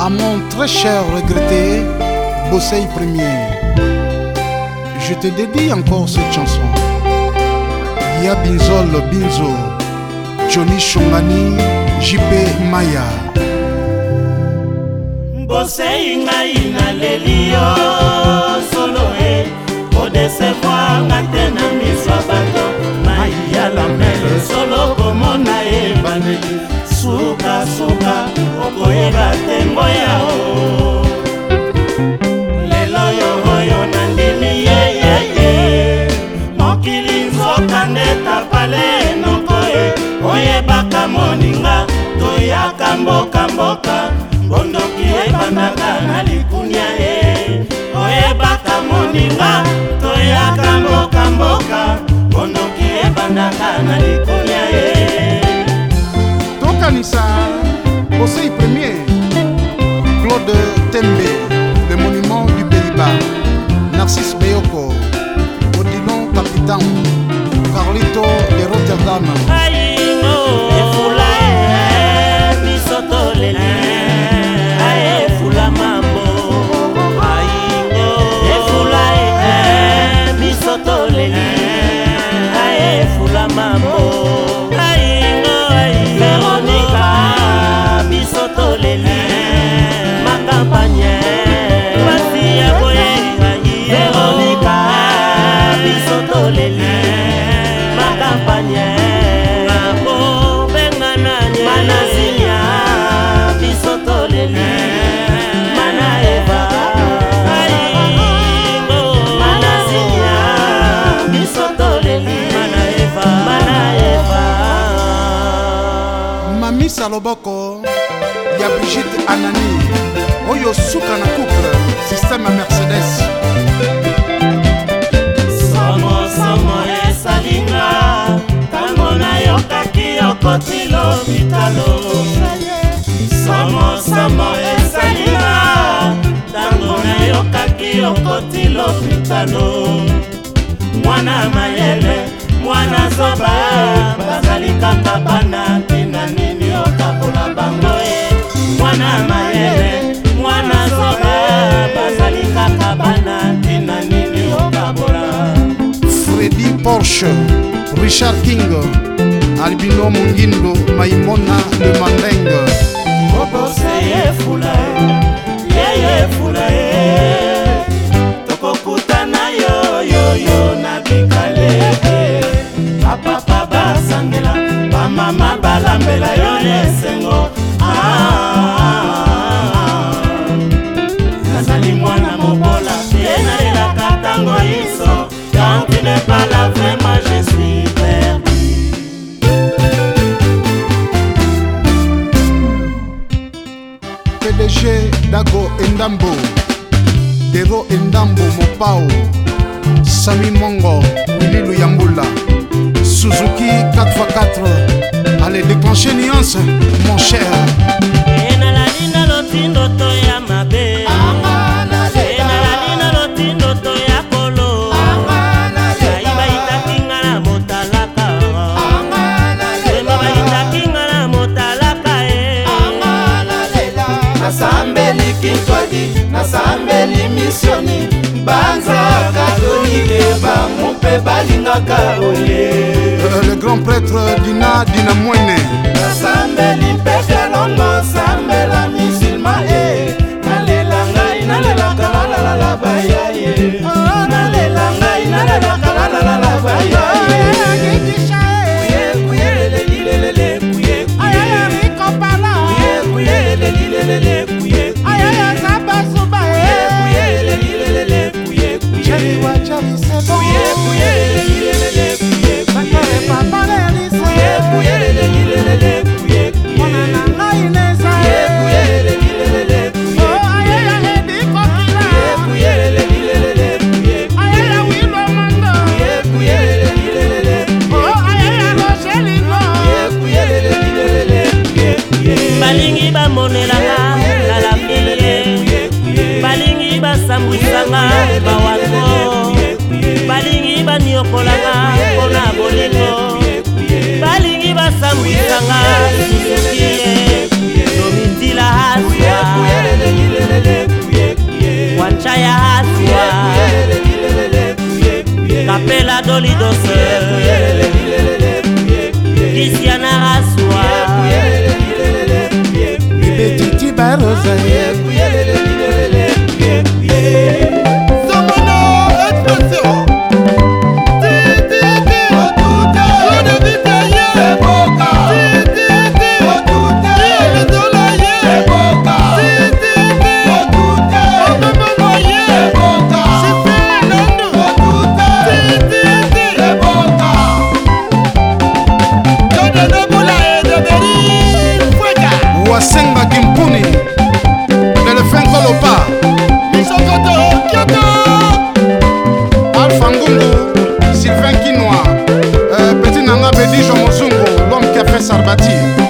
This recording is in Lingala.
à mon très cher regretté Bosseille Premier. Je te dédie encore cette chanson. Ya Binzol Binzo, Johnny Shongani, JP Maya. Bosseille ngai na leli yo solo e odesevoir ngate na miso bato maiya la mele solo komona e baneki suka suka okoyeba te bolingo yao lelo yo oyo nandimi yeyeye mokili nzoka nde tapale enoko ye oyebaka moninga toyaka mbokamboka bondoki ebandaka na likunia ye oyebaka moninga toyaka mbokamboka bondoki ebandaka na likunia mamisa loboko ya brigite anani oyo suka na couple systeme ya mercedes somosomo esalinga ntango nayokaki okotilo mitalo somosomo esalinga ntango nayokaki okotilo mitalo mwana mayele mwana zoba bazali kaka bana te Porsche, Richard King, Albino Mungindo, Maimona Le Mandeng. Mobose ye fula, ye ye fula ye. Tokokutana yo yo yo na bikale. Papa papa sangela, mama balambela yo esengo. dago endambo dero endambo mopao sami mongo wililu ya mbula suzuki 4x4 ale déclenche niance mon cher enalali na lotindo to ya mabe balingaka oye euh, le grand prêtre dina dina moine kapela dolidose kristiana raswa ibetiti barosa 请。